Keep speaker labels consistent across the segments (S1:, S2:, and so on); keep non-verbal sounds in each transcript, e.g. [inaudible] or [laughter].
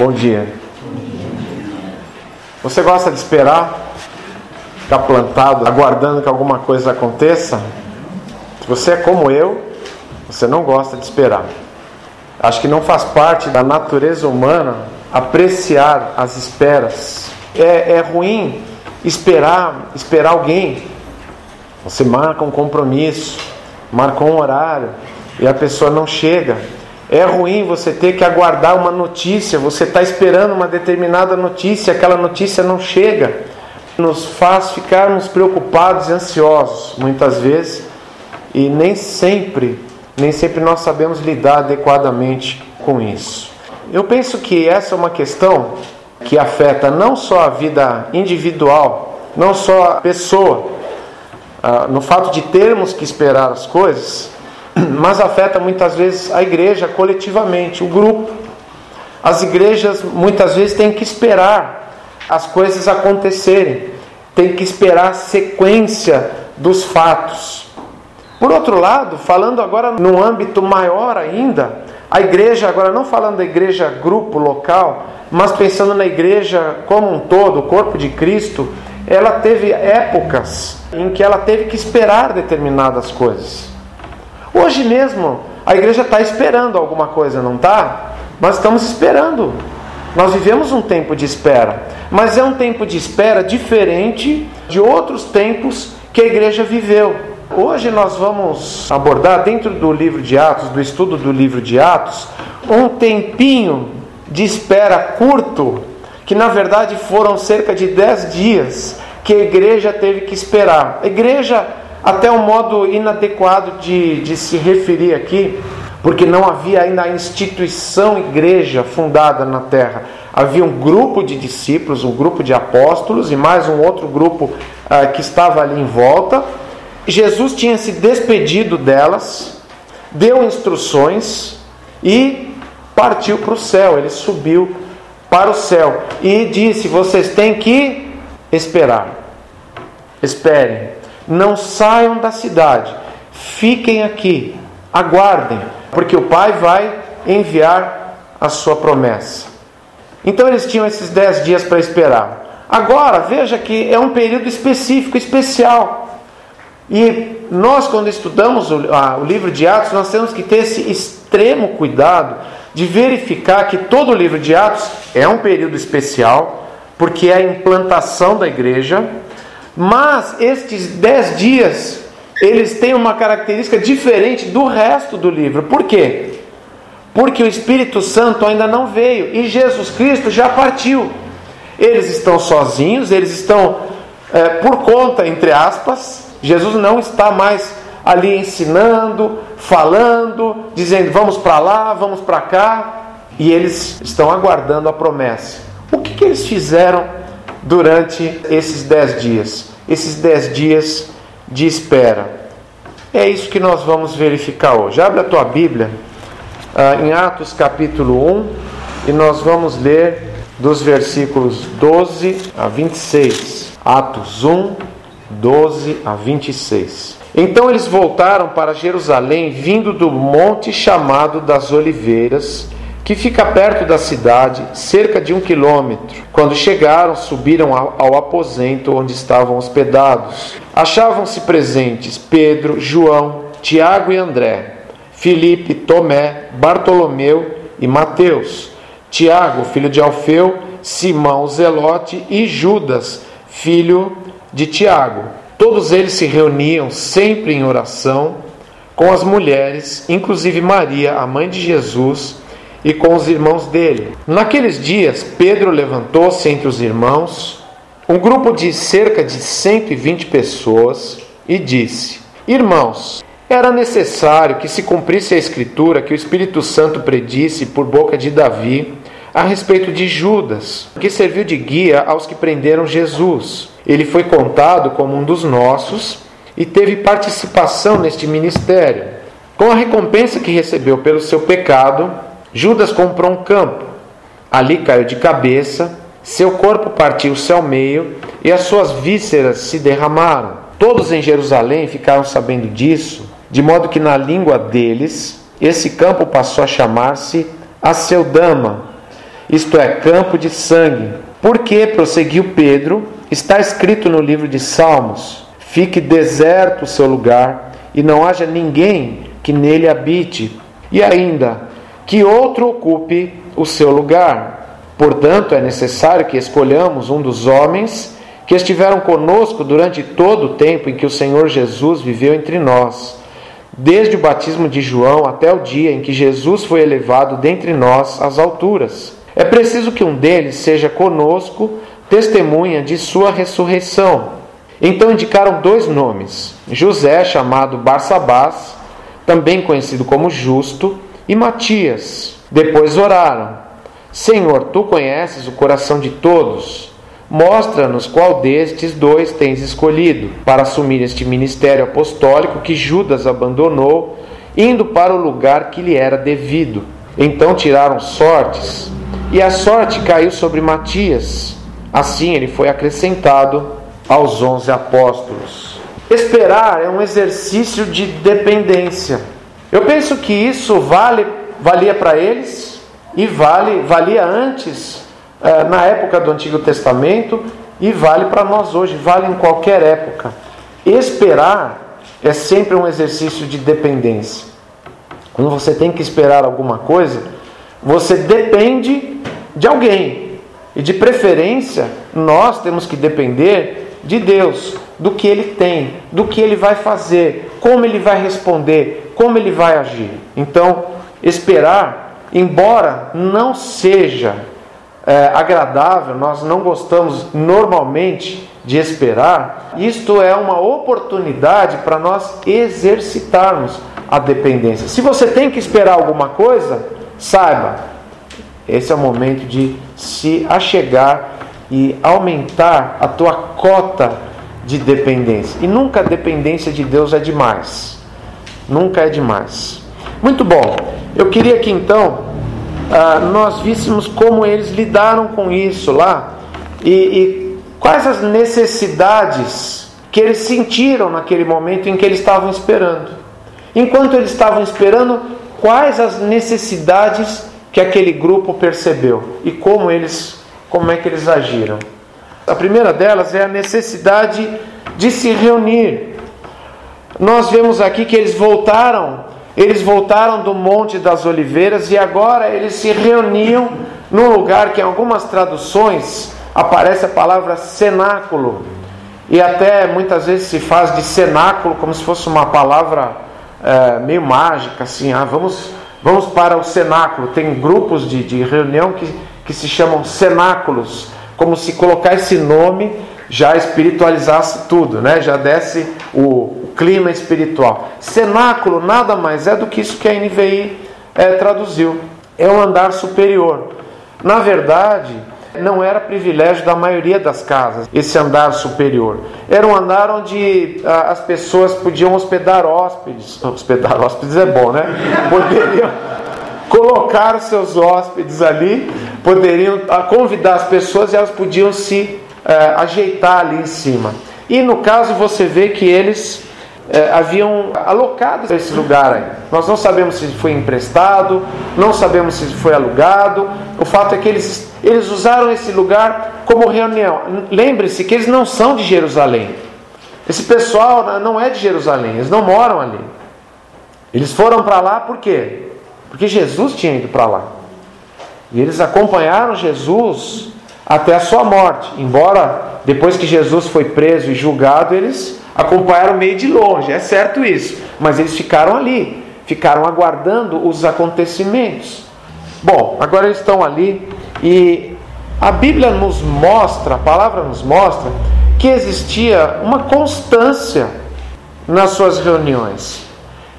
S1: Bom dia. Você gosta de esperar? Ficar plantado, aguardando que alguma coisa aconteça? Se você é como eu, você não gosta de esperar. Acho que não faz parte da natureza humana apreciar as esperas. É, é ruim esperar, esperar alguém. Você marca um compromisso, marcou um horário e a pessoa não chega. É ruim você ter que aguardar uma notícia, você está esperando uma determinada notícia, aquela notícia não chega. Nos faz ficarmos preocupados e ansiosos, muitas vezes, e nem sempre, nem sempre nós sabemos lidar adequadamente com isso. Eu penso que essa é uma questão que afeta não só a vida individual, não só a pessoa, ah, no fato de termos que esperar as coisas, [clears throat] mas afeta muitas vezes a igreja coletivamente, o grupo. As igrejas muitas vezes têm que esperar as coisas acontecerem, têm que esperar a sequência dos fatos. Por outro lado, falando agora num âmbito maior ainda, a igreja, agora não falando da igreja grupo local, mas pensando na igreja como um todo, o corpo de Cristo, ela teve épocas em que ela teve que esperar determinadas coisas. Hoje mesmo, a igreja está esperando alguma coisa, não está? Nós estamos esperando. Nós vivemos um tempo de espera, mas é um tempo de espera diferente de outros tempos que a igreja viveu. Hoje nós vamos abordar, dentro do livro de Atos, do estudo do livro de Atos, um tempinho de espera curto, que na verdade foram cerca de dez dias que a igreja teve que esperar. A igreja até um modo inadequado de, de se referir aqui, porque não havia ainda a instituição igreja fundada na terra. Havia um grupo de discípulos, um grupo de apóstolos e mais um outro grupo uh, que estava ali em volta. Jesus tinha se despedido delas, deu instruções e partiu para o céu. Ele subiu para o céu e disse: Vocês têm que esperar. Esperem não saiam da cidade, fiquem aqui, aguardem, porque o Pai vai enviar a sua promessa. Então eles tinham esses dez dias para esperar. Agora, veja que é um período específico, especial. E nós, quando estudamos o, o livro de Atos, nós temos que ter esse extremo cuidado de verificar que todo o livro de Atos é um período especial, porque é a implantação da igreja, mas estes dez dias, eles têm uma característica diferente do resto do livro. Por quê? Porque o Espírito Santo ainda não veio e Jesus Cristo já partiu. Eles estão sozinhos, eles estão é, por conta, entre aspas. Jesus não está mais ali ensinando, falando, dizendo vamos para lá, vamos para cá. E eles estão aguardando a promessa. O que, que eles fizeram durante esses dez dias, esses dez dias de espera. É isso que nós vamos verificar hoje. Abre a tua Bíblia uh, em Atos capítulo 1 e nós vamos ler dos versículos 12 a 26. Atos 1, 12 a 26. Então eles voltaram para Jerusalém, vindo do monte chamado das Oliveiras que fica perto da cidade, cerca de um quilômetro. Quando chegaram, subiram ao aposento onde estavam hospedados. Achavam-se presentes Pedro, João, Tiago e André, Filipe, Tomé, Bartolomeu e Mateus, Tiago, filho de Alfeu, Simão Zelote e Judas, filho de Tiago. Todos eles se reuniam sempre em oração com as mulheres, inclusive Maria, a mãe de Jesus e com os irmãos dele. Naqueles dias, Pedro levantou-se entre os irmãos, um grupo de cerca de 120 pessoas, e disse: Irmãos, era necessário que se cumprisse a escritura que o Espírito Santo predisse por boca de Davi a respeito de Judas, que serviu de guia aos que prenderam Jesus. Ele foi contado como um dos nossos e teve participação neste ministério. Com a recompensa que recebeu pelo seu pecado, Judas comprou um campo. Ali caiu de cabeça, seu corpo partiu-se ao meio e as suas vísceras se derramaram. Todos em Jerusalém ficaram sabendo disso, de modo que na língua deles esse campo passou a chamar-se Aceldama. isto é, campo de sangue. Porque, prosseguiu Pedro, está escrito no livro de Salmos: Fique deserto o seu lugar, e não haja ninguém que nele habite, e ainda que outro ocupe o seu lugar. Portanto, é necessário que escolhamos um dos homens que estiveram conosco durante todo o tempo em que o Senhor Jesus viveu entre nós, desde o batismo de João até o dia em que Jesus foi elevado dentre nós às alturas. É preciso que um deles seja conosco, testemunha de sua ressurreição. Então indicaram dois nomes: José, chamado Barsabás, também conhecido como Justo, e Matias. Depois oraram: Senhor, tu conheces o coração de todos. Mostra-nos qual destes dois tens escolhido para assumir este ministério apostólico que Judas abandonou, indo para o lugar que lhe era devido. Então tiraram sortes, e a sorte caiu sobre Matias. Assim ele foi acrescentado aos onze apóstolos. Esperar é um exercício de dependência. Eu penso que isso vale, valia para eles e vale, valia antes, eh, na época do Antigo Testamento, e vale para nós hoje, vale em qualquer época. Esperar é sempre um exercício de dependência. Quando você tem que esperar alguma coisa, você depende de alguém. E de preferência, nós temos que depender de Deus, do que Ele tem, do que Ele vai fazer, como Ele vai responder, como Ele vai agir. Então, esperar, embora não seja é, agradável, nós não gostamos normalmente de esperar, isto é uma oportunidade para nós exercitarmos a dependência. Se você tem que esperar alguma coisa, saiba, esse é o momento de se achegar e aumentar a tua cota de dependência. E nunca a dependência de Deus é demais. Nunca é demais. Muito bom. Eu queria que então ah, nós víssemos como eles lidaram com isso lá e, e quais as necessidades que eles sentiram naquele momento em que eles estavam esperando. Enquanto eles estavam esperando, quais as necessidades que aquele grupo percebeu e como eles como é que eles agiram. A primeira delas é a necessidade de se reunir. Nós vemos aqui que eles voltaram, eles voltaram do Monte das Oliveiras e agora eles se reuniam num lugar que em algumas traduções aparece a palavra cenáculo. E até muitas vezes se faz de cenáculo como se fosse uma palavra é, meio mágica, assim, ah, vamos, vamos para o cenáculo. Tem grupos de, de reunião que que se chamam cenáculos, como se colocar esse nome já espiritualizasse tudo, né? já desse o, clima espiritual. Cenáculo nada mais é do que isso que a NVI é, traduziu. É um andar superior. Na verdade, não era privilégio da maioria das casas esse andar superior. Era um andar onde ah, as pessoas podiam hospedar hóspedes. Hospedar hóspedes é bom, né? [laughs] Poderiam colocar os seus hóspedes ali, poderiam ah, convidar as pessoas e elas podiam se uh, ajeitar ali em cima. E no caso você vê que eles uh, haviam alocado esse lugar aí. Nós não sabemos se foi emprestado, não sabemos se foi alugado. O fato é que eles, eles usaram esse lugar como reunião. Lembre-se que eles não são de Jerusalém. Esse pessoal não é de Jerusalém, eles não moram ali. Eles foram para lá por quê? Porque Jesus tinha ido para lá. E eles acompanharam Jesus até a sua morte. Embora depois que Jesus foi preso e julgado, eles acompanharam meio de longe, é certo isso. Mas eles ficaram ali, ficaram aguardando os acontecimentos. Bom, agora eles estão ali e a Bíblia nos mostra, a palavra nos mostra, que existia uma constância nas suas reuniões.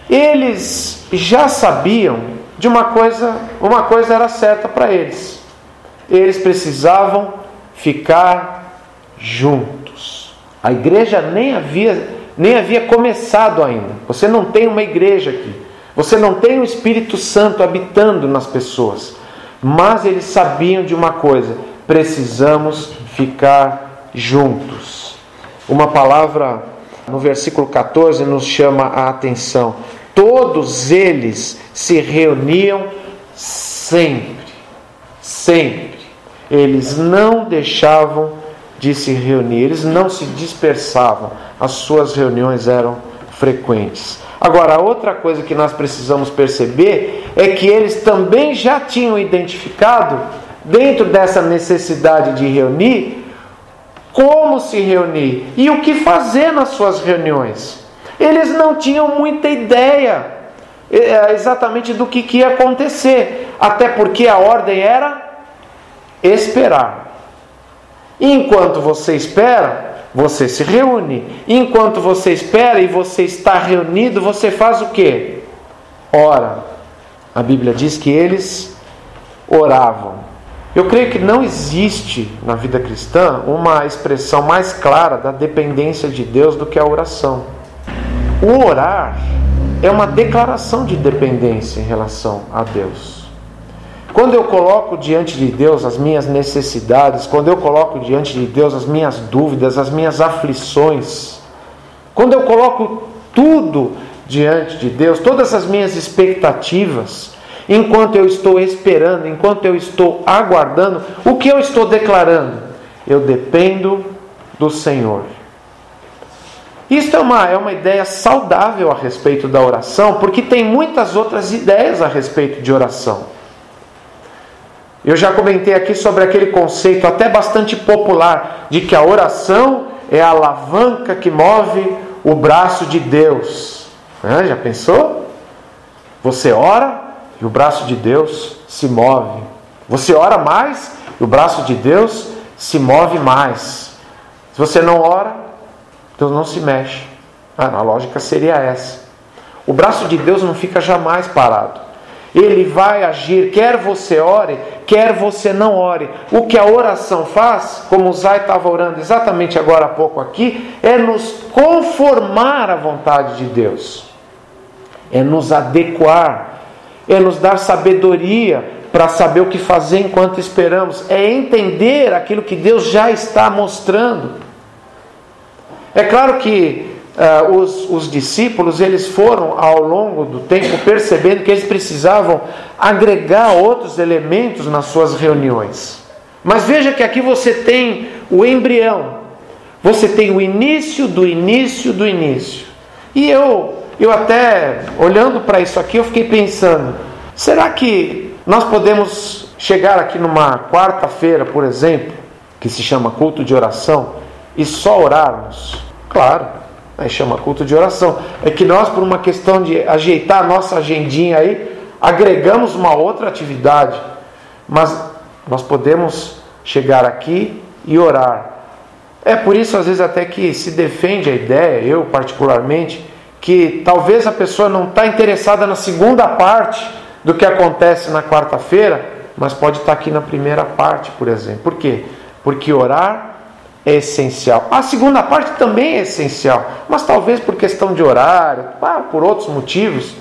S1: Eles já sabiam de uma coisa, uma coisa era certa para eles. Eles precisavam ficar juntos. A igreja nem havia nem havia começado ainda. Você não tem uma igreja aqui. Você não tem o Espírito Santo habitando nas pessoas. Mas eles sabiam de uma coisa: precisamos ficar juntos. Uma palavra no versículo 14 nos chama a atenção. Todos eles se reuniam sempre. Sempre. Eles não deixavam de se reunir, eles não se dispersavam, as suas reuniões eram frequentes. Agora, outra coisa que nós precisamos perceber é que eles também já tinham identificado, dentro dessa necessidade de reunir, como se reunir e o que fazer nas suas reuniões. Eles não tinham muita ideia é, exatamente do que, que ia acontecer, até porque a ordem era esperar. Enquanto você espera, você se reúne. Enquanto você espera e você está reunido, você faz o que? Ora. A Bíblia diz que eles oravam. Eu creio que não existe na vida cristã uma expressão mais clara da dependência de Deus do que a oração. O orar é uma declaração de dependência em relação a Deus. Quando eu coloco diante de Deus as minhas necessidades, quando eu coloco diante de Deus as minhas dúvidas, as minhas aflições, quando eu coloco tudo diante de Deus, todas as minhas expectativas, enquanto eu estou esperando, enquanto eu estou aguardando, o que eu estou declarando? Eu dependo do Senhor. Isto é uma, é uma ideia saudável a respeito da oração, porque tem muitas outras ideias a respeito de oração. Eu já comentei aqui sobre aquele conceito até bastante popular de que a oração é a alavanca que move o braço de Deus. Já pensou? Você ora e o braço de Deus se move. Você ora mais e o braço de Deus se move mais. Se você não ora, Deus não se mexe. Ah, a lógica seria essa. O braço de Deus não fica jamais parado. Ele vai agir, quer você ore, quer você não ore. O que a oração faz, como o Zay estava orando exatamente agora há pouco aqui, é nos conformar à vontade de Deus, é nos adequar, é nos dar sabedoria para saber o que fazer enquanto esperamos, é entender aquilo que Deus já está mostrando. É claro que uh, os, os discípulos eles foram ao longo do tempo percebendo que eles precisavam agregar outros elementos nas suas reuniões. Mas veja que aqui você tem o embrião, você tem o início do início do início. E eu, eu até olhando para isso aqui, eu fiquei pensando: será que nós podemos chegar aqui numa quarta-feira, por exemplo, que se chama culto de oração, e só orarmos? Claro. Aí chama culto de oração. É que nós, por uma questão de ajeitar a nossa agendinha aí, agregamos uma outra atividade. Mas nós podemos chegar aqui e orar. É por isso, às vezes, até que se defende a ideia, eu particularmente, que talvez a pessoa não está interessada na segunda parte do que acontece na quarta-feira, mas pode estar tá aqui na primeira parte, por exemplo. Por quê? Porque orar é essencial. A segunda parte também é essencial, mas talvez por questão de horário, por outros motivos.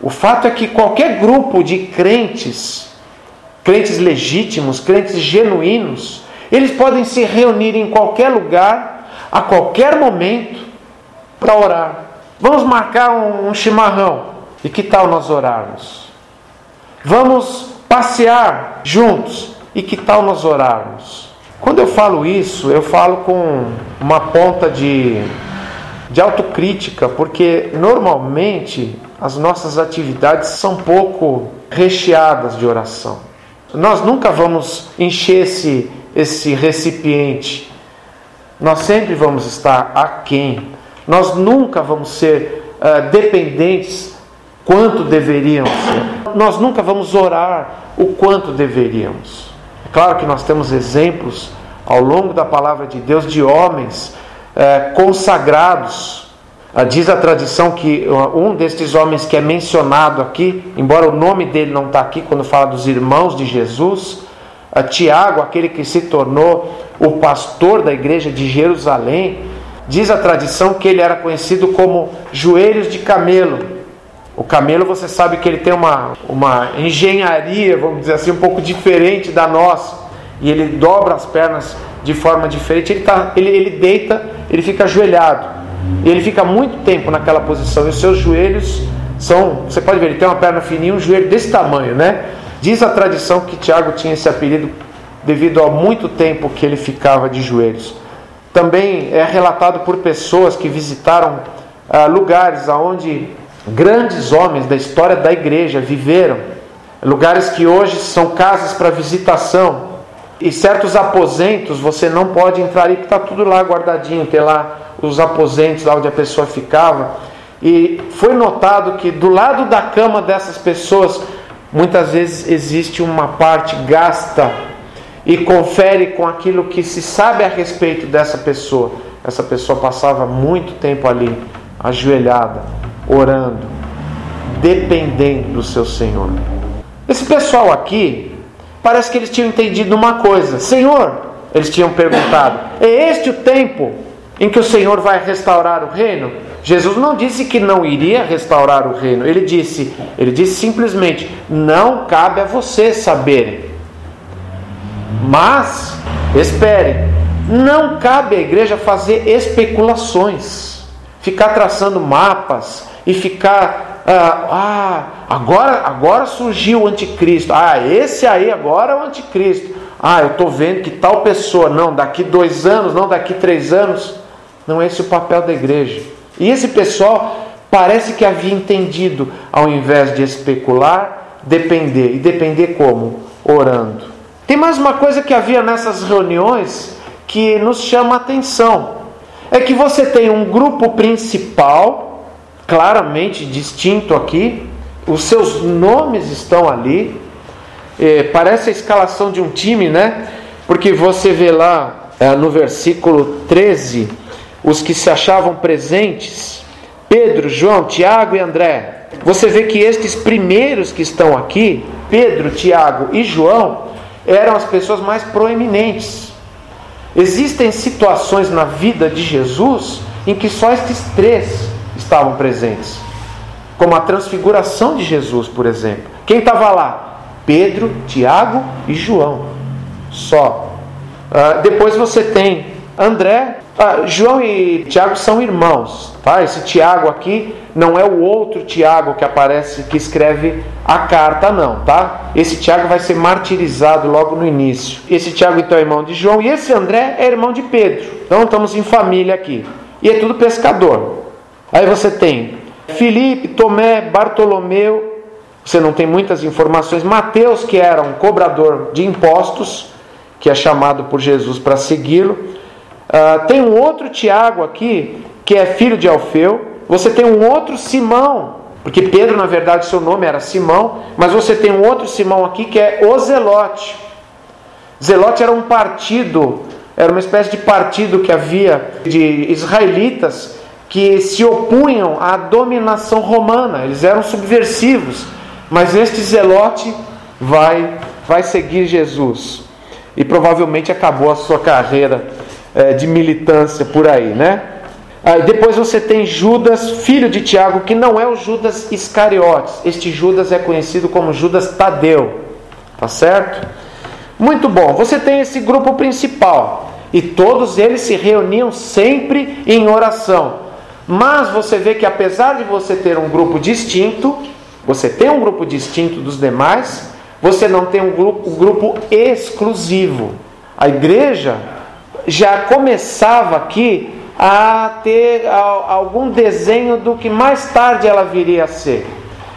S1: O fato é que qualquer grupo de crentes, crentes legítimos, crentes genuínos, eles podem se reunir em qualquer lugar, a qualquer momento, para orar. Vamos marcar um, um chimarrão. E que tal nós orarmos? Vamos passear juntos. E que tal nós orarmos? Quando eu falo isso, eu falo com uma ponta de, de autocrítica, porque normalmente as nossas atividades são pouco recheadas de oração. Nós nunca vamos encher esse, esse recipiente, nós sempre vamos estar aquém, nós nunca vamos ser uh, dependentes quanto deveríamos ser, nós nunca vamos orar o quanto deveríamos. Claro que nós temos exemplos ao longo da palavra de Deus de homens é, consagrados. Ah, diz a tradição que um destes homens que é mencionado aqui, embora o nome dele não está aqui quando fala dos irmãos de Jesus, é, Tiago, aquele que se tornou o pastor da igreja de Jerusalém, diz a tradição que ele era conhecido como joelhos de camelo. O camelo, você sabe que ele tem uma, uma engenharia, vamos dizer assim, um pouco diferente da nossa. E ele dobra as pernas de forma diferente. Ele, tá, ele, ele deita, ele fica ajoelhado. E ele fica muito tempo naquela posição. E os seus joelhos são, você pode ver, ele tem uma perna fininha, um joelho desse tamanho, né? Diz a tradição que Tiago tinha esse apelido devido ao muito tempo que ele ficava de joelhos. Também é relatado por pessoas que visitaram ah, lugares onde grandes homens da história da igreja viveram, lugares que hoje são casas para visitação. E certos aposentos você não pode entrar ali, porque está tudo lá guardadinho, tem lá os aposentos lá onde a pessoa ficava. E foi notado que do lado da cama dessas pessoas, muitas vezes existe uma parte gasta e confere com aquilo que se sabe a respeito dessa pessoa. Essa pessoa passava muito tempo ali, ajoelhada, orando, dependendo do seu Senhor. Esse pessoal aqui, parece que eles tinham entendido uma coisa: Senhor, eles tinham perguntado, é este o tempo em que o Senhor vai restaurar o reino? Jesus não disse que não iria restaurar o reino. Ele disse, ele disse simplesmente: não cabe a vocês saberem. Mas espere, não cabe à igreja fazer especulações, ficar traçando mapas e ficar ah, ah agora agora surgiu o anticristo. Ah, esse aí agora é o anticristo. Ah, eu estou vendo que tal pessoa, não, daqui dois anos, não, daqui três anos. Não é esse o papel da igreja. E esse pessoal parece que havia entendido, ao invés de especular, depender. E depender como? Orando. Tem mais uma coisa que havia nessas reuniões que nos chama a atenção. É que você tem um grupo principal, claramente distinto aqui, os seus nomes estão ali. É, parece a escalação de um time, né? Porque você vê lá é, no versículo 13 os que se achavam presentes, Pedro, João, Tiago e André. Você vê que estes primeiros que estão aqui, Pedro, Tiago e João, eram as pessoas mais proeminentes. Existem situações na vida de Jesus em que só estes três estavam presentes, como a transfiguração de Jesus, por exemplo. Quem estava lá? Pedro, Tiago e João. Só. Uh, depois você tem André, ah, João e Tiago são irmãos, tá? Esse Tiago aqui não é o outro Tiago que aparece, que escreve a carta, não, tá? Esse Tiago vai ser martirizado logo no início. Esse Tiago então é irmão de João e esse André é irmão de Pedro. Então estamos em família aqui. E é tudo pescador. Aí você tem Felipe, Tomé, Bartolomeu. Você não tem muitas informações. Mateus, que era um cobrador de impostos, que é chamado por Jesus para segui-lo. Uh, tem um outro Tiago aqui, que é filho de Alfeu. Você tem um outro Simão, porque Pedro, na verdade, seu nome era Simão, mas você tem um outro Simão aqui que é o Zelote. Zelote era um partido, era uma espécie de partido que havia de israelitas que se opunham à dominação romana, eles eram subversivos, mas este Zelote vai, vai seguir Jesus e provavelmente acabou a sua carreira é, de militância por aí, né? Aí depois você tem Judas, filho de Tiago, que não é o Judas Iscariotes. Este Judas é conhecido como Judas Tadeu. Tá certo? Muito bom. Você tem esse grupo principal. E todos eles se reuniam sempre em oração. Mas você vê que apesar de você ter um grupo distinto, você tem um grupo distinto dos demais, você não tem um grupo, um grupo exclusivo. A igreja já começava aqui a ter algum desenho do que mais tarde ela viria a ser.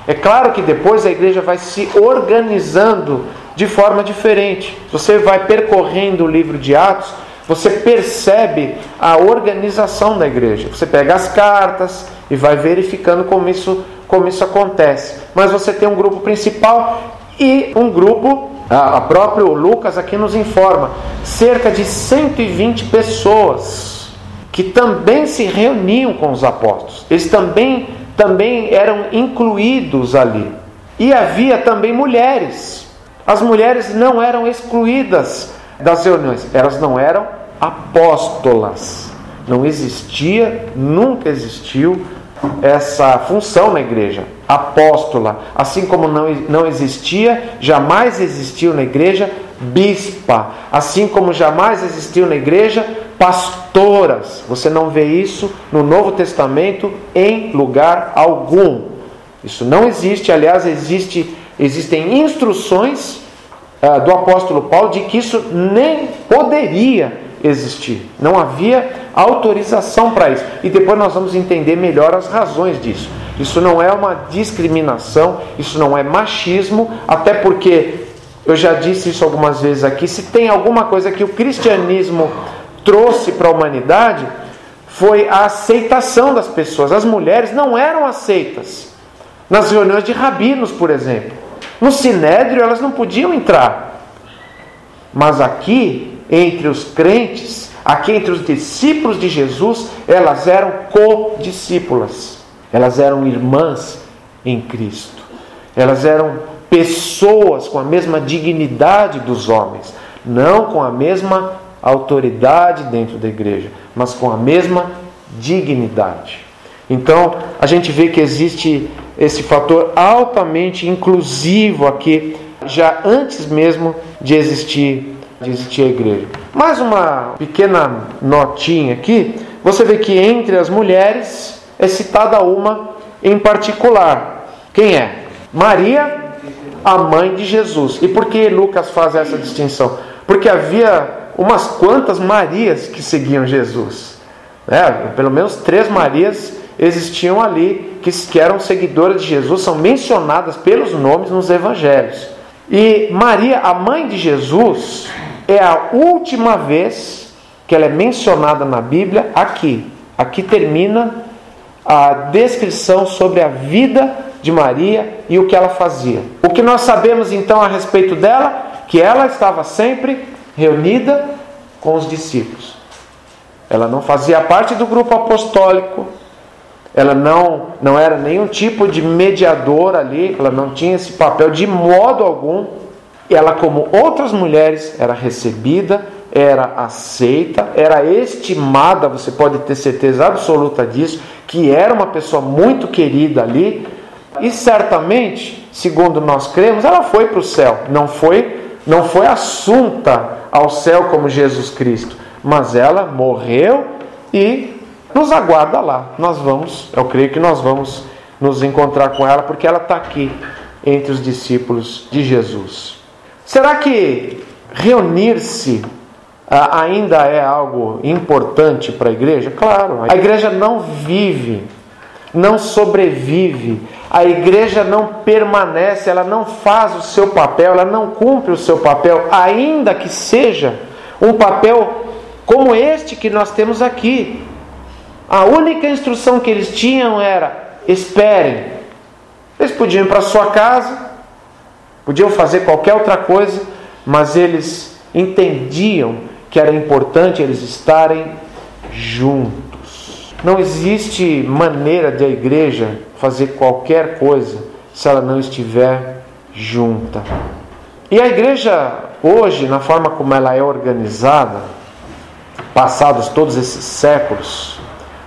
S1: É claro que depois a igreja vai se organizando de forma diferente. Você vai percorrendo o livro de Atos, você percebe a organização da igreja. Você pega as cartas e vai verificando como isso, como isso acontece. Mas você tem um grupo principal e um grupo a próprio Lucas aqui nos informa, cerca de 120 pessoas que também se reuniam com os apóstolos. Eles também também eram incluídos ali. E havia também mulheres. As mulheres não eram excluídas das reuniões, elas não eram apóstolas. Não existia, nunca existiu essa função na igreja, apóstola, assim como não, não existia, jamais existiu na igreja bispa, assim como jamais existiu na igreja pastoras. Você não vê isso no Novo Testamento em lugar algum. Isso não existe, aliás, existe Existem instruções uh, do apóstolo Paulo de que isso nem poderia existir. Não havia autorização para isso. E depois nós vamos entender melhor as razões disso. Isso não é uma discriminação, isso não é machismo, até porque eu já disse isso algumas vezes aqui, se tem alguma coisa que o cristianismo trouxe para a humanidade, foi a aceitação das pessoas. As mulheres não eram aceitas. Nas reuniões de rabinos, por exemplo. No sinédrio elas não podiam entrar. Mas aqui, entre os crentes, aqui entre os discípulos de Jesus, elas eram co-discípulas. Elas eram irmãs em Cristo. Elas eram pessoas com a mesma dignidade dos homens, não com a mesma autoridade dentro da igreja, mas com a mesma dignidade. Então, a gente vê que existe esse fator altamente inclusivo aqui, já antes mesmo de existir, de existir a igreja. Mais uma pequena notinha aqui, você vê que entre as mulheres é citada uma em particular. Quem é? Maria, a mãe de Jesus. E por que Lucas faz essa distinção? Porque havia umas quantas Marias que seguiam Jesus. É, pelo menos três Marias existiam ali que, que eram seguidoras de Jesus, são mencionadas pelos nomes nos evangelhos. E Maria, a mãe de Jesus, é a última vez que ela é mencionada na Bíblia aqui. Aqui termina a descrição sobre a vida de Maria e o que ela fazia. O que nós sabemos então a respeito dela? Que ela estava sempre reunida com os discípulos. Ela não fazia parte do grupo apostólico, ela não, não era nenhum tipo de mediador ali, ela não tinha esse papel de modo algum. Ela, como outras mulheres, era recebida, era aceita, era estimada, você pode ter certeza absoluta disso, que era uma pessoa muito querida ali, e certamente, segundo nós cremos, ela foi para o céu, não foi, não foi assunta ao céu como Jesus Cristo, mas ela morreu e nos aguarda lá. Nós vamos, eu creio que nós vamos nos encontrar com ela porque ela está aqui entre os discípulos de Jesus. Será que reunir-se ah, ainda é algo importante para a igreja? Claro, a igreja não vive, não sobrevive, a igreja não permanece, ela não faz o seu papel, ela não cumpre o seu papel, ainda que seja um papel como este que nós temos aqui. A única instrução que eles tinham era: esperem. Eles podiam ir para sua casa, podiam fazer qualquer outra coisa, mas eles entendiam que era importante eles estarem juntos. Não existe maneira de a igreja fazer qualquer coisa se ela não estiver junta. E a igreja hoje, na forma como ela é organizada, passados todos esses séculos,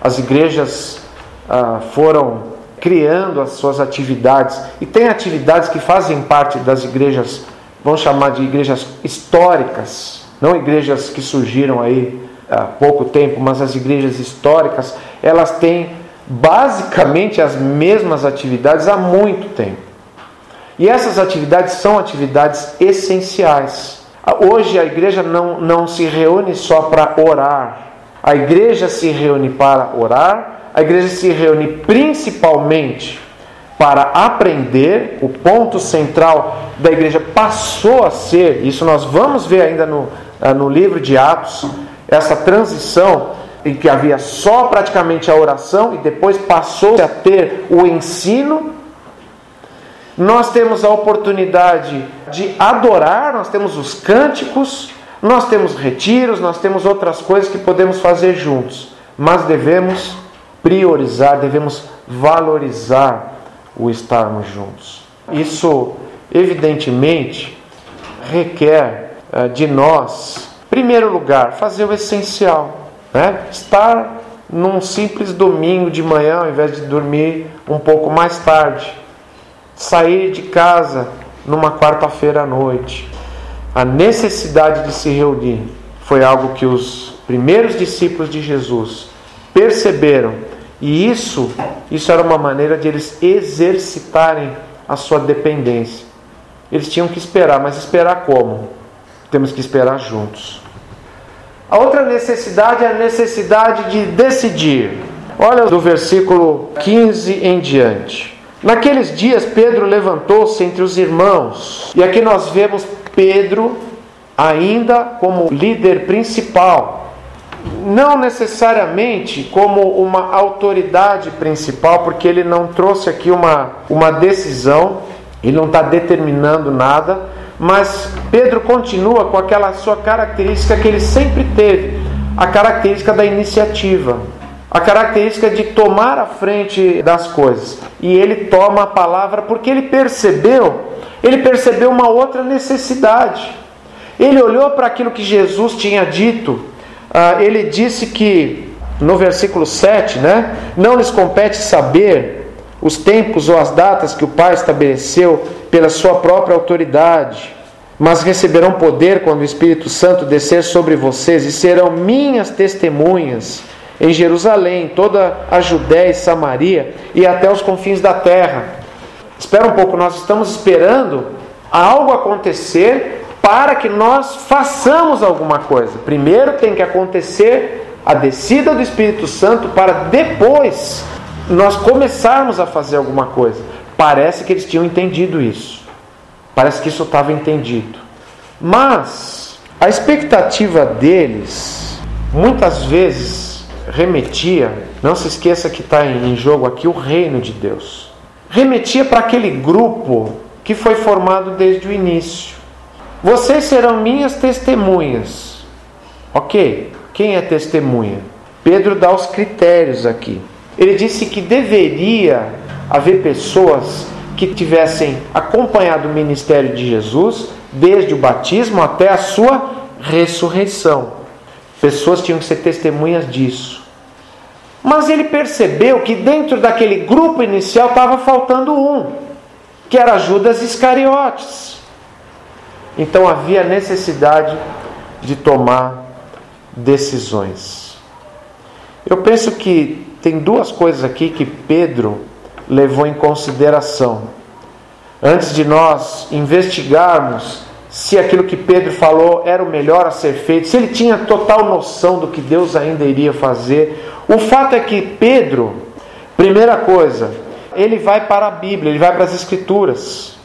S1: as igrejas ah, foram criando as suas atividades e tem atividades que fazem parte das igrejas, vamos chamar de igrejas históricas, não igrejas que surgiram aí há pouco tempo, mas as igrejas históricas, elas têm basicamente as mesmas atividades há muito tempo. E essas atividades são atividades essenciais. Hoje a igreja não, não se reúne só para orar, a igreja se reúne para orar, a igreja se reúne principalmente para aprender. O ponto central da igreja passou a ser, isso nós vamos ver ainda no, ah, no livro de Atos, essa transição em que havia só praticamente a oração e depois passou a ter o ensino. Nós temos a oportunidade de adorar, nós temos os cânticos, nós temos retiros, nós temos outras coisas que podemos fazer juntos, mas devemos priorizar, devemos valorizar o estarmos juntos. Isso, evidentemente, requer eh, de nós, em primeiro lugar, fazer o essencial né? Estar num simples domingo de manhã, ao invés de dormir um pouco mais tarde. Sair de casa numa quarta-feira à noite. A necessidade de se reunir foi algo que os primeiros discípulos de Jesus perceberam. E isso, isso era uma maneira de eles exercitarem a sua dependência. Eles tinham que esperar, mas esperar como? Temos que esperar juntos. A outra necessidade é a necessidade de decidir. Olha do versículo 15 em diante. Naqueles dias, Pedro levantou-se entre os irmãos, e aqui nós vemos Pedro ainda como líder principal, não necessariamente como uma autoridade principal, porque ele não trouxe aqui uma, uma decisão, ele não está determinando nada, mas Pedro continua com aquela sua característica que ele sempre teve, a característica da iniciativa, a característica de tomar a frente das coisas. E ele toma a palavra porque ele percebeu, ele percebeu uma outra necessidade. Ele olhou para aquilo que Jesus tinha dito, ah, ele disse que, no versículo 7, né? Não lhes compete saber os tempos ou as datas que o Pai estabeleceu pela sua própria autoridade, mas receberão poder quando o Espírito Santo descer sobre vocês e serão minhas testemunhas em Jerusalém, toda a Judéia e Samaria e até os confins da terra. Espera um pouco, nós estamos esperando algo acontecer para que nós façamos alguma coisa. Primeiro tem que acontecer a descida do Espírito Santo para depois nós começarmos a fazer alguma coisa. Parece que eles tinham entendido isso. Parece que isso estava entendido. Mas a expectativa deles muitas vezes remetia, não se esqueça que está em jogo aqui o reino de Deus. Remetia para aquele grupo que foi formado desde o início. Vocês serão minhas testemunhas. Ok, quem é testemunha? Pedro dá os critérios aqui. Ele disse que deveria haver pessoas que tivessem acompanhado o ministério de Jesus desde o batismo até a sua ressurreição. Pessoas tinham que ser testemunhas disso. Mas ele percebeu que dentro daquele grupo inicial estava faltando um, que era Judas Iscariotes. Então havia necessidade de tomar decisões. Eu penso que tem duas coisas aqui que Pedro levou em consideração. Antes de nós investigarmos se aquilo que Pedro falou era o melhor a ser feito, se ele tinha total noção do que Deus ainda iria fazer. O fato é que Pedro, primeira coisa, ele vai para a Bíblia, ele vai para as Escrituras.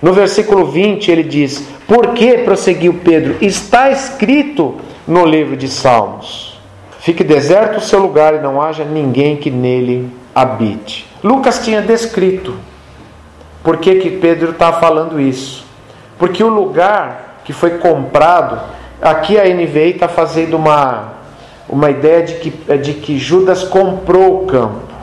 S1: No versículo 20 ele diz: Por que prosseguiu Pedro? Está escrito no livro de Salmos. Fique deserto o seu lugar e não haja ninguém que nele habite. Lucas tinha descrito. Por que, que Pedro está falando isso? Porque o lugar que foi comprado, aqui a NVI está fazendo uma, uma ideia de que, de que Judas comprou o campo.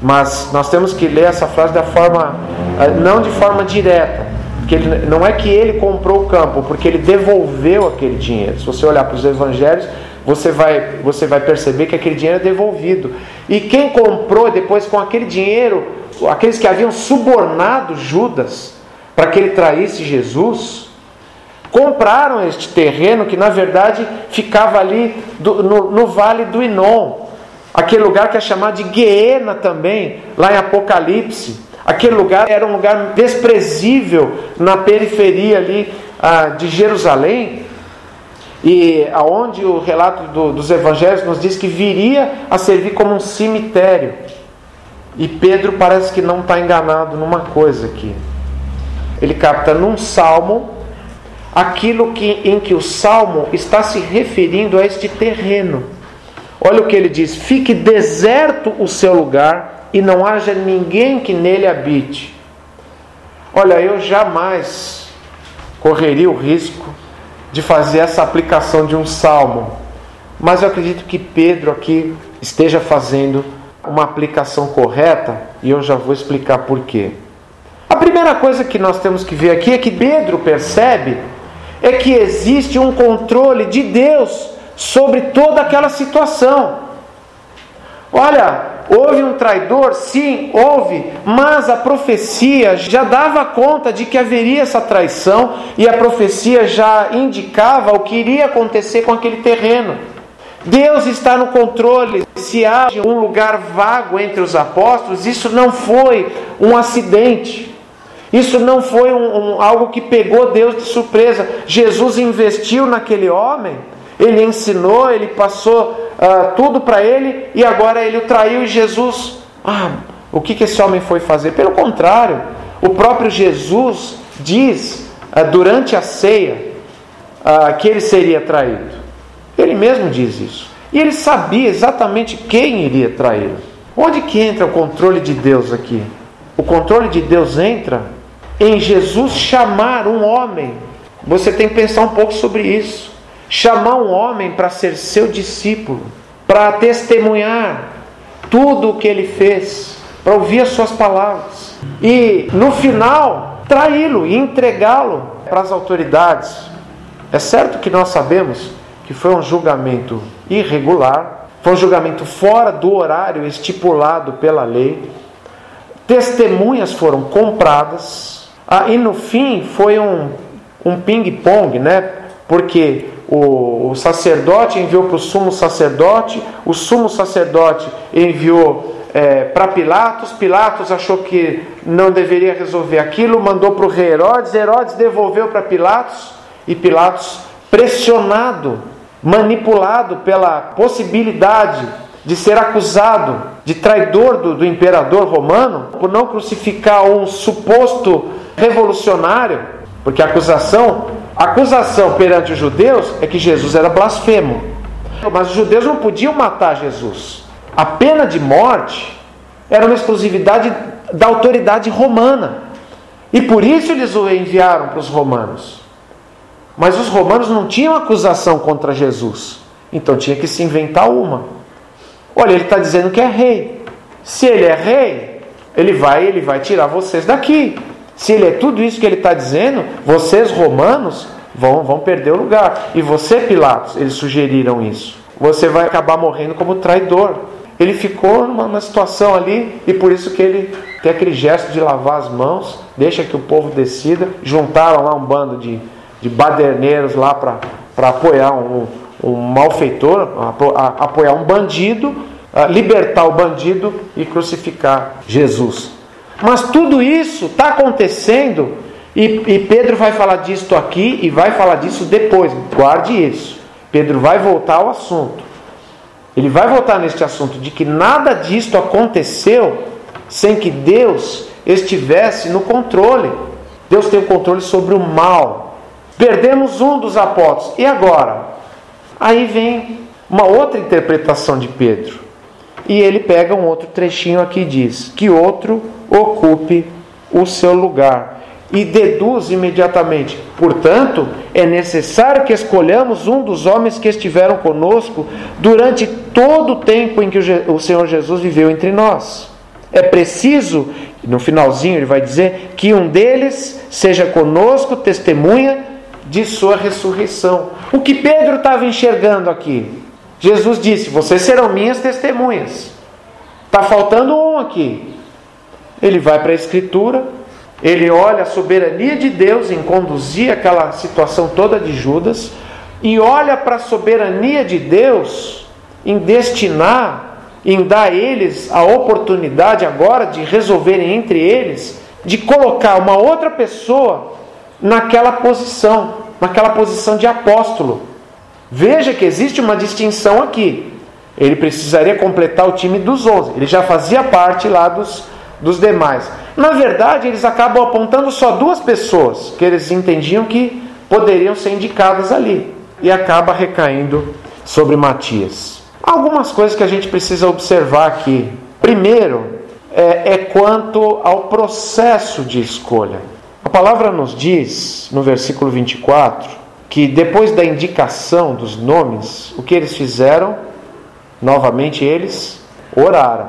S1: Mas nós temos que ler essa frase da forma, eh, não de forma direta, porque ele, não é que ele comprou o campo, porque ele devolveu aquele dinheiro. Se você olhar para os evangelhos, você vai, você vai perceber que aquele dinheiro é devolvido. E quem comprou depois com aquele dinheiro, aqueles que haviam subornado Judas para que ele traísse Jesus, compraram este terreno que na verdade ficava ali do, no, no vale do Inon, aquele lugar que é chamado de Guiena também, lá em Apocalipse. Aquele lugar era um lugar desprezível na periferia ali ah, de Jerusalém e aonde o relato do, dos evangelhos nos diz que viria a servir como um cemitério. E Pedro parece que não está enganado numa coisa aqui. Ele capta num salmo aquilo que, em que o salmo está se referindo a este terreno. Olha o que ele diz: fique deserto o seu lugar e não haja ninguém que nele habite. Olha, eu jamais correria o risco de fazer essa aplicação de um salmo. Mas eu acredito que Pedro aqui esteja fazendo uma aplicação correta e eu já vou explicar por quê. Primeira coisa que nós temos que ver aqui é que Pedro percebe é que existe um controle de Deus sobre toda aquela situação. Olha, Houve um traidor? Sim, houve, mas a profecia já dava conta de que haveria essa traição e a profecia já indicava o que iria acontecer com aquele terreno. Deus está no controle. Se há um lugar vago entre os apóstolos, isso não foi um acidente. Isso não foi um, um, algo que pegou Deus de surpresa. Jesus investiu naquele homem, ele ensinou, ele passou uh, tudo para ele e agora ele o traiu e Jesus. Ah, o que, que esse homem foi fazer? Pelo contrário, o próprio Jesus diz uh, durante a ceia uh, que ele seria traído. Ele mesmo diz isso. E ele sabia exatamente quem iria traí-lo. Onde que entra o controle de Deus aqui? O controle de Deus entra em Jesus chamar um homem. Você tem que pensar um pouco sobre isso. Chamar um homem para ser seu discípulo, para testemunhar tudo o que ele fez, para ouvir as suas palavras. E no final, traí-lo e entregá-lo para as autoridades. É certo que nós sabemos que foi um julgamento irregular, foi um julgamento fora do horário estipulado pela lei. Testemunhas foram compradas, ah, e no fim foi um, um ping-pong, né? Porque o, o sacerdote enviou para o sumo sacerdote, o sumo sacerdote enviou é, para Pilatos, Pilatos achou que não deveria resolver aquilo, mandou para o rei Herodes, Herodes devolveu para Pilatos, e Pilatos, pressionado manipulado pela possibilidade de ser acusado de traidor do, do, imperador romano por não crucificar um suposto revolucionário, porque a acusação, a acusação perante os judeus é que Jesus era blasfemo. Mas os judeus não podiam matar Jesus. A pena de morte era uma exclusividade da autoridade romana. E por isso eles o enviaram para os romanos. Mas os romanos não tinham acusação contra Jesus. Então tinha que se inventar uma. Olha, ele está dizendo que é rei. Se ele é rei, ele vai, ele vai tirar vocês daqui. Se ele é tudo isso que ele está dizendo, vocês romanos vão, vão perder o lugar. E você, Pilatos, eles sugeriram isso. Você vai acabar morrendo como traidor. Ele ficou numa, numa situação ali e por isso que ele tem aquele gesto de lavar as mãos, deixa que o povo decida. Juntaram lá um bando de de baderneiros lá para apoiar um, um malfeitor, apoiar um bandido, libertar o bandido e crucificar Jesus. Mas tudo isso está acontecendo e, e, Pedro vai falar disso aqui e vai falar disso depois. Guarde isso. Pedro vai voltar ao assunto. Ele vai voltar neste assunto de que nada disto aconteceu sem que Deus estivesse no controle. Deus tem o controle sobre o mal. Perdemos um dos apóstolos. E agora? Aí vem uma outra interpretação de Pedro. E ele pega um outro trechinho aqui e diz: que outro ocupe o seu lugar. E deduz imediatamente: portanto, é necessário que escolhamos um dos homens que estiveram conosco durante todo o tempo em que o Senhor Jesus viveu entre nós. É preciso, no finalzinho ele vai dizer, que um deles seja conosco testemunha de sua ressurreição. O que Pedro estava enxergando aqui? Jesus disse: Vocês serão minhas testemunhas. Está faltando um aqui. Ele vai para a Escritura, ele olha a soberania de Deus em conduzir aquela situação toda de Judas, e olha para a soberania de Deus em destinar, em dar a eles a oportunidade agora de resolverem entre eles, de colocar uma outra pessoa naquela posição, naquela posição de apóstolo. Veja que existe uma distinção aqui. Ele precisaria completar o time dos 11. Ele já fazia parte lá dos, dos demais. Na verdade, eles acabam apontando só duas pessoas que eles entendiam que poderiam ser indicadas ali. E acaba recaindo sobre Matias. Algumas coisas que a gente precisa observar aqui. Primeiro, é, é quanto ao processo de escolha. Palavra nos diz, no versículo 24, que depois da indicação dos nomes, o que eles fizeram? Novamente eles oraram.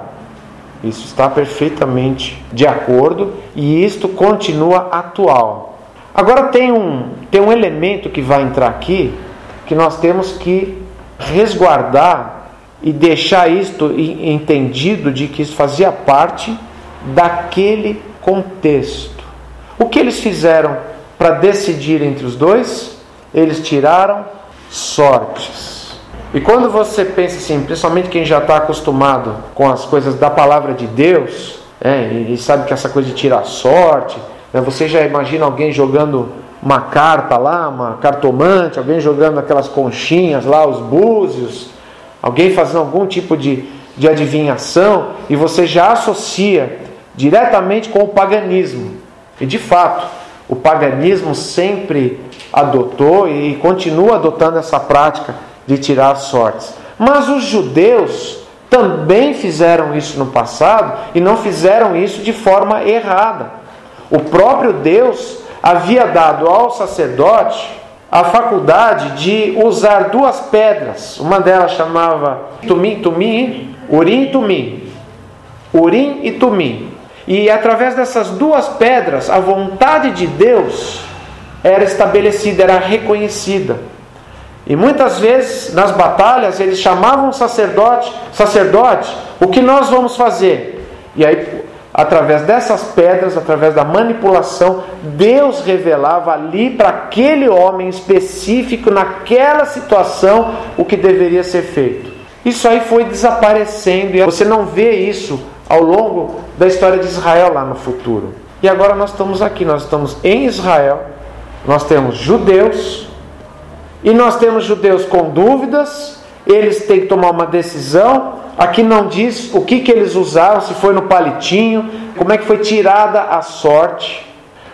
S1: Isso está perfeitamente de acordo e isto continua atual. Agora tem um, tem um elemento que vai entrar aqui que nós temos que resguardar e deixar isto entendido de que isso fazia parte daquele contexto. O que eles fizeram para decidir entre os dois? Eles tiraram sortes. E quando você pensa assim, principalmente quem já está acostumado com as coisas da palavra de Deus, é, e sabe que essa coisa de tirar sorte, Né? Você já imagina alguém jogando uma carta lá, uma cartomante, alguém jogando aquelas conchinhas lá, os búzios, alguém fazendo algum tipo de, de adivinhação, e você já associa diretamente com o paganismo. E de fato, o paganismo sempre adotou e continua adotando essa prática de tirar sortes. Mas os judeus também fizeram isso no passado e não fizeram isso de forma errada. O próprio Deus havia dado ao sacerdote a faculdade de usar duas pedras. Uma delas chamava Tumim, Tumim, Urim Tumim. Urim e Tumim. E através dessas duas pedras, a vontade de Deus era estabelecida, era reconhecida. E muitas vezes nas batalhas eles chamavam o sacerdote, sacerdote, o que nós vamos fazer? E aí, através dessas pedras, através da manipulação, Deus revelava ali para aquele homem específico, naquela situação, o que deveria ser feito. Isso aí foi desaparecendo e você não vê isso ao longo da história de Israel lá no futuro. E agora nós estamos aqui, nós estamos em Israel, nós temos judeus, e nós temos judeus com dúvidas, eles têm que tomar uma decisão. Aqui não diz o que, que eles usaram, se foi no palitinho, como é que foi tirada a sorte.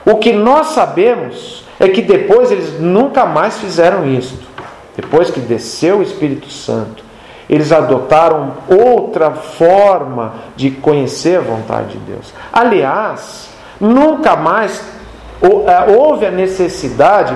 S1: O que nós sabemos é que depois eles nunca mais fizeram isto. Depois que desceu o Espírito Santo, eles adotaram outra forma de conhecer a vontade de Deus. Aliás, nunca mais é, houve a necessidade,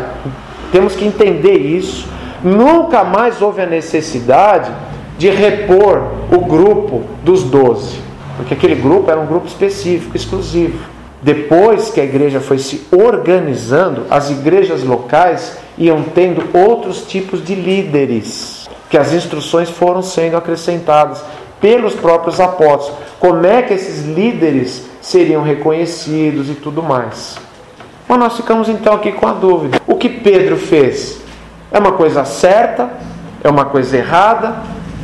S1: temos que entender isso, nunca mais houve a necessidade de repor o grupo dos doze, porque aquele grupo era um grupo específico, exclusivo. Depois que a igreja foi se organizando, as igrejas locais iam tendo outros tipos de líderes que as instruções foram sendo acrescentadas pelos próprios apóstolos. Como é que esses líderes seriam reconhecidos e tudo mais. Mas nós ficamos então aqui com a dúvida: o que Pedro fez é uma coisa certa? É uma coisa errada?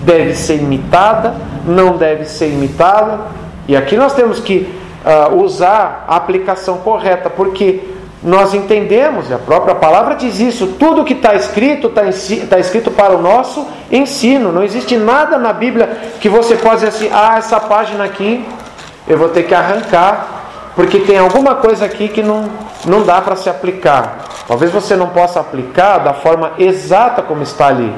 S1: Deve ser imitada? Não deve ser imitada? E aqui nós temos que uh, usar a aplicação correta, porque nós entendemos, e a própria palavra diz isso, tudo que está escrito está tá escrito para o nosso ensino. Não existe nada na Bíblia que você possa dizer assim, ah, essa página aqui eu vou ter que arrancar, porque tem alguma coisa aqui que não, não dá para se aplicar. Talvez você não possa aplicar da forma exata como está ali.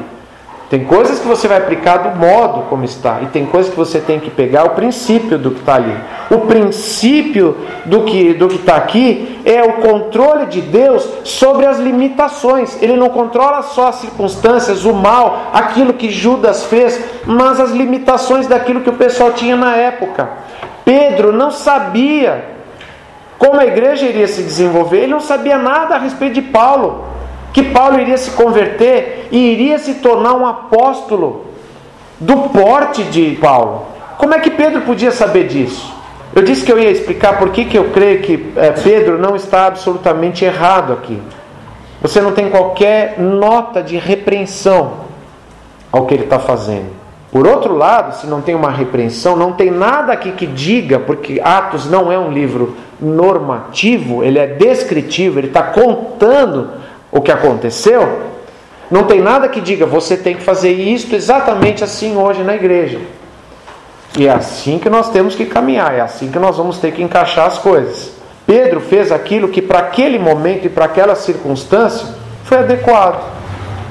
S1: Tem coisas que você vai aplicar do modo como está, e tem coisas que você tem que pegar o princípio do que está ali. O princípio do que do está aqui é o controle de Deus sobre as limitações. Ele não controla só as circunstâncias, o mal, aquilo que Judas fez, mas as limitações daquilo que o pessoal tinha na época. Pedro não sabia como a igreja iria se desenvolver, ele não sabia nada a respeito de Paulo que Paulo iria se converter e iria se tornar um apóstolo do porte de Paulo. Como é que Pedro podia saber disso? Eu disse que eu ia explicar por que, que eu creio que é, Pedro não está absolutamente errado aqui. Você não tem qualquer nota de repreensão ao que ele está fazendo. Por outro lado, se não tem uma repreensão, não tem nada aqui que diga, porque Atos não é um livro normativo, ele é descritivo, ele está contando o que aconteceu, não tem nada que diga você tem que fazer isto exatamente assim hoje na igreja. E é assim que nós temos que caminhar, é assim que nós vamos ter que encaixar as coisas. Pedro fez aquilo que para aquele momento e para aquela circunstância foi adequado.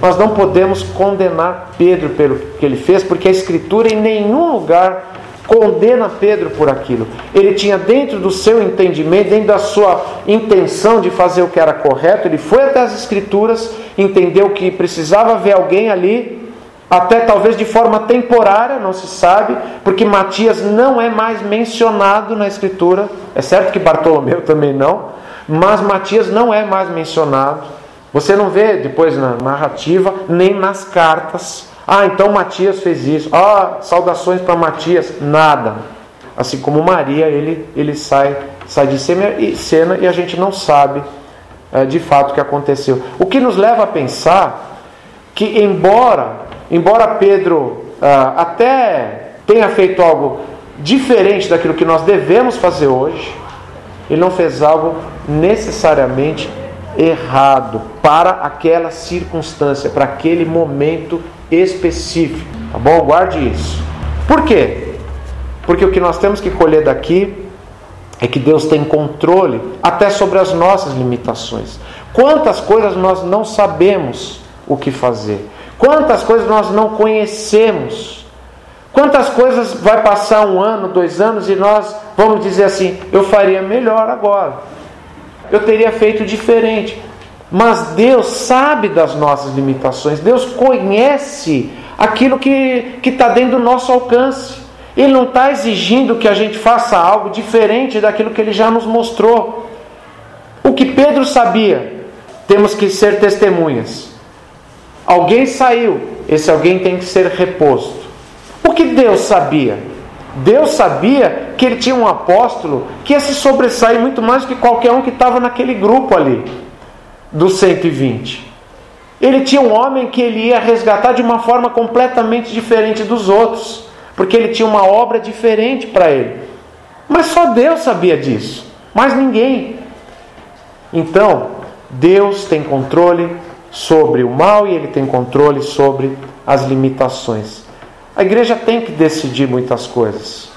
S1: Nós não podemos condenar Pedro pelo que ele fez, porque a Escritura em nenhum lugar condena Pedro por aquilo. Ele tinha dentro do seu entendimento, dentro da sua intenção de fazer o que era correto, ele foi até as Escrituras, entendeu que precisava ver alguém ali, até talvez de forma temporária, não se sabe, porque Matias não é mais mencionado na Escritura. É certo que Bartolomeu [laughs] também não, mas Matias não é mais mencionado. Você não vê depois na narrativa, nem nas cartas. Ah, então Matias fez isso. Ah, saudações para Matias. Nada. Assim como Maria, ele, ele sai, sai de cena e a gente não sabe é, de fato o que aconteceu. O que nos leva a pensar que, embora, embora Pedro ah, até tenha feito algo diferente daquilo que nós devemos fazer hoje, ele não fez algo necessariamente errado para aquela circunstância, para aquele momento específico. Tá bom? Guarde isso. Por quê? Porque o que nós temos que colher daqui é que Deus tem controle até sobre as nossas limitações. Quantas coisas nós não sabemos o que fazer? Quantas coisas nós não conhecemos? Quantas coisas vai passar um ano, dois anos e nós vamos dizer assim: eu faria melhor agora, eu teria feito diferente. Mas Deus sabe das nossas limitações, Deus conhece aquilo que está dentro do nosso alcance. Ele não está exigindo que a gente faça algo diferente daquilo que ele já nos mostrou. O que Pedro sabia, temos que ser testemunhas. Alguém saiu, esse alguém tem que ser reposto. O que Deus sabia? Deus sabia que ele tinha um apóstolo que ia se sobressair muito mais do que qualquer um que estava naquele grupo ali, dos 120. Ele tinha um homem que ele ia resgatar de uma forma completamente diferente dos outros, porque ele tinha uma obra diferente para ele. Mas só Deus sabia disso, mais ninguém. Então, Deus tem controle sobre o mal e ele tem controle sobre as limitações. A igreja tem que decidir muitas coisas,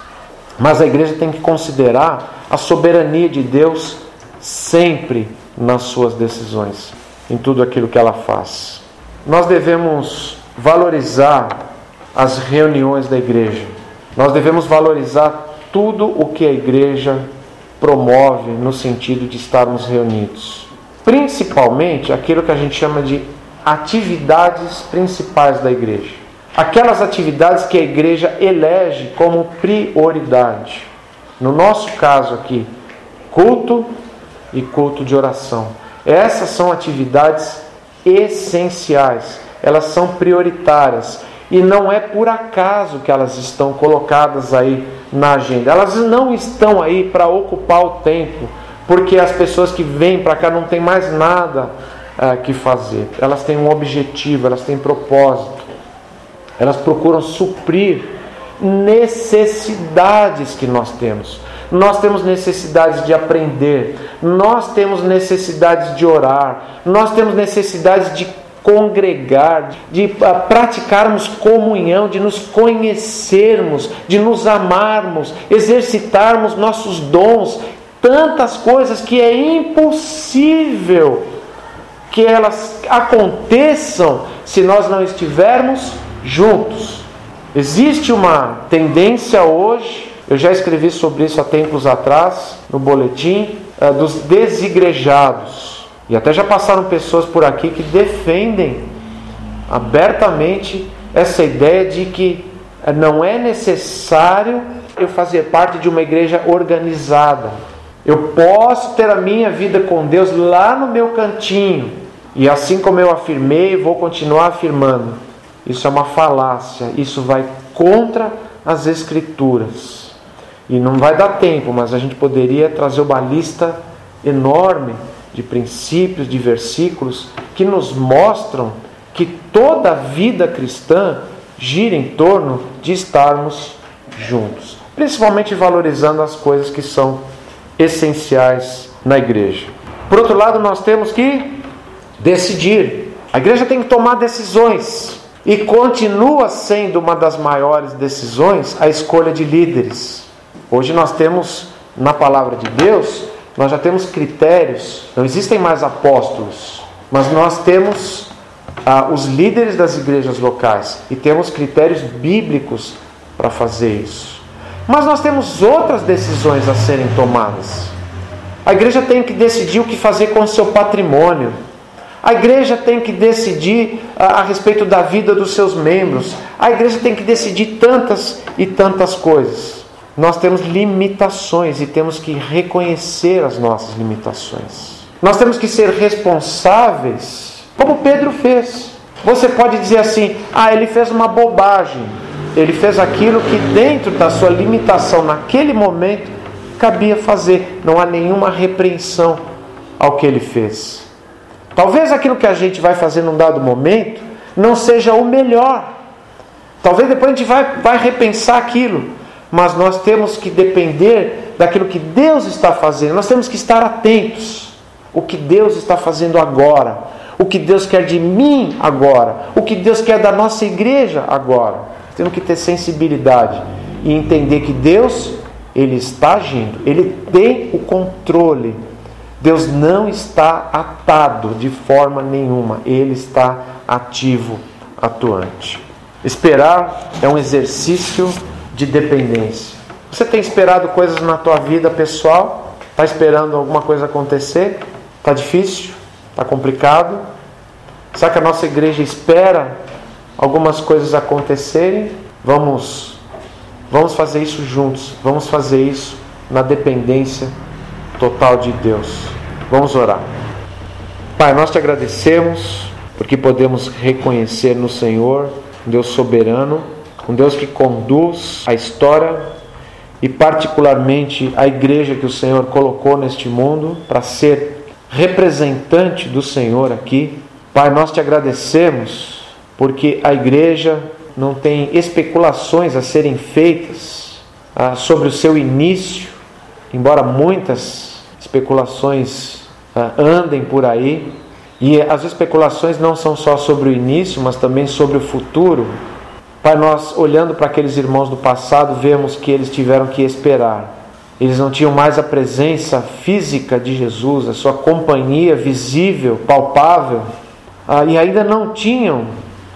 S1: mas a igreja tem que considerar a soberania de Deus sempre nas suas decisões, em tudo aquilo que ela faz. Nós devemos valorizar as reuniões da igreja, nós devemos valorizar tudo o que a igreja promove no sentido de estarmos reunidos, principalmente aquilo que a gente chama de atividades principais da igreja aquelas atividades que a igreja elege como prioridade. No nosso caso aqui, culto e culto de oração. Essas são atividades essenciais, elas são prioritárias e não é por acaso que elas estão colocadas aí na agenda. Elas não estão aí para ocupar o tempo, porque as pessoas que vêm para cá não têm mais nada uh, que fazer. Elas têm um objetivo, elas têm propósito. Elas procuram suprir necessidades que nós temos. Nós temos necessidades de aprender, nós temos necessidades de orar, nós temos necessidades de congregar, de uh, praticarmos comunhão, de nos conhecermos, de nos amarmos, exercitarmos nossos dons, tantas coisas que é impossível que elas aconteçam se nós não estivermos juntos. Existe uma tendência hoje, eu já escrevi sobre isso há tempos atrás, no boletim, uh, dos desigrejados. E até já passaram pessoas por aqui que defendem abertamente essa ideia de que eh, não é necessário eu fazer parte de uma igreja organizada. Eu posso ter a minha vida com Deus lá no meu cantinho. E assim como eu afirmei, vou continuar afirmando. Isso é uma falácia, isso vai contra as Escrituras. E não vai dar tempo, mas a gente poderia trazer uma lista enorme de princípios, de versículos que nos mostram que toda a vida cristã gira em torno de estarmos juntos, principalmente valorizando as coisas que são essenciais na igreja. Por outro lado, nós temos que decidir. A igreja tem que tomar decisões. E continua sendo uma das maiores decisões a escolha de líderes. Hoje nós temos na palavra de Deus, nós já temos critérios, não existem mais apóstolos, mas nós temos ah, os líderes das igrejas locais e temos critérios bíblicos para fazer isso. Mas nós temos outras decisões a serem tomadas. A igreja tem que decidir o que fazer com o seu patrimônio. A igreja tem que decidir a, a, respeito da vida dos seus membros. A igreja tem que decidir tantas e tantas coisas. Nós temos limitações e temos que reconhecer as nossas limitações. Nós temos que ser responsáveis, como Pedro fez. Você pode dizer assim: ah, ele fez uma bobagem. Ele fez aquilo que, dentro da sua limitação, naquele momento, cabia fazer. Não há nenhuma repreensão ao que ele fez. Talvez aquilo que a gente vai fazer num dado momento não seja o melhor. Talvez depois a gente vai, vai repensar aquilo. Mas nós temos que depender daquilo que Deus está fazendo. Nós temos que estar atentos. O que Deus está fazendo agora, o que Deus quer de mim agora, o que Deus quer da nossa igreja agora. Temos que ter sensibilidade e entender que Deus, ele está agindo, ele tem o controle. Deus não está atado de forma nenhuma, ele está ativo, atuante. Esperar é um exercício de dependência. Você tem esperado coisas na tua vida pessoal? Está esperando alguma coisa acontecer? Está difícil? Está complicado? Será que a nossa igreja espera algumas coisas acontecerem? Vamos, vamos fazer isso juntos. Vamos fazer isso na dependência total de Deus. Vamos orar. Pai, nós te agradecemos porque podemos reconhecer no Senhor, Deus soberano um Deus que conduz a história e, particularmente, a igreja que o Senhor colocou neste mundo para ser representante do Senhor aqui. Pai, nós te agradecemos porque a igreja não tem especulações a serem feitas ah, sobre o seu início, embora muitas especulações ah, andem por aí. E as especulações não são só sobre o início, mas também sobre o futuro, Pai, nós olhando para aqueles irmãos do passado, vemos que eles tiveram que esperar. Eles não tinham mais a presença física de Jesus, a sua companhia visível, palpável, ah, e ainda não tinham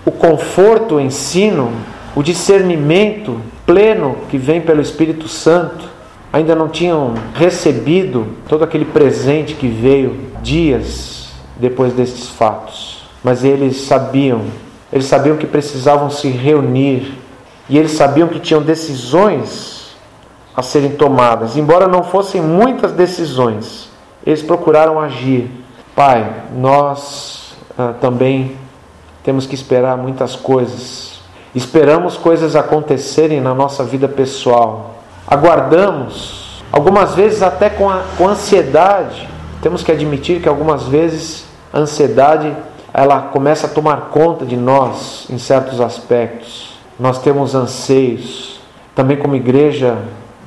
S1: o conforto, o ensino, o discernimento pleno que vem pelo Espírito Santo. Ainda não tinham recebido todo aquele presente que veio dias depois destes fatos, mas eles sabiam eles sabiam que precisavam se reunir e eles sabiam que tinham decisões a serem tomadas. Embora não fossem muitas decisões, eles procuraram agir. Pai, nós ah, também temos que esperar muitas coisas. Esperamos coisas acontecerem na nossa vida pessoal. Aguardamos, algumas vezes até com, a, com ansiedade. Temos que admitir que algumas vezes a ansiedade ela começa a tomar conta de nós em certos aspectos. Nós temos anseios. Também como igreja,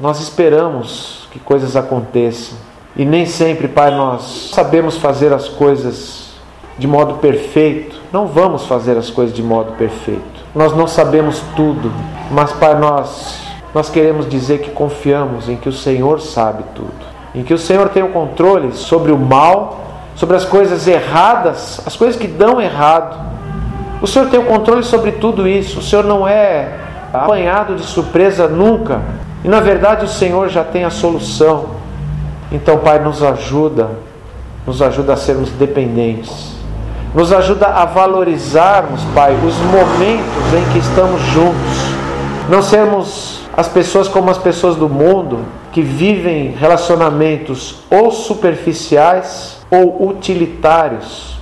S1: nós esperamos que coisas aconteçam. E nem sempre, Pai, nós sabemos fazer as coisas de modo perfeito. Não vamos fazer as coisas de modo perfeito. Nós não sabemos tudo, mas Pai, nós nós queremos dizer que confiamos em que o Senhor sabe tudo, em que o Senhor tem o controle sobre o mal sobre as coisas erradas, as coisas que dão errado. O Senhor tem o controle sobre tudo isso. O Senhor não é apanhado de surpresa nunca. E na verdade o Senhor já tem a solução. Então, Pai, nos ajuda, nos ajuda a sermos dependentes. Nos ajuda a valorizarmos, Pai, os momentos em que estamos juntos. Não sermos as pessoas como as pessoas do mundo que vivem relacionamentos ou superficiais ou utilitários,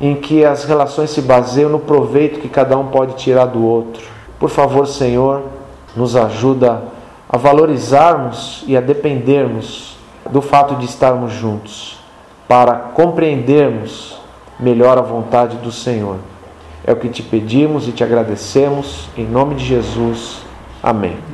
S1: em que as relações se baseiam no proveito que cada um pode tirar do outro. Por favor, Senhor, nos ajuda a valorizarmos e a dependermos do fato de estarmos juntos, para compreendermos melhor a vontade do Senhor. É o que te pedimos e te agradecemos, em nome de Jesus. Amém.